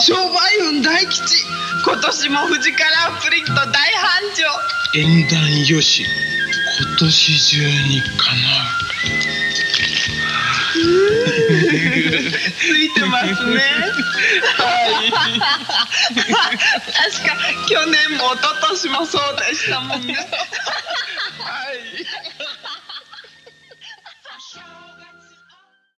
商売運大吉。今年も富士カラープリント大繁盛。縁談よし。今年中にかなう。ついてますね。はい。確か去年も一昨年もそうでしたもんね。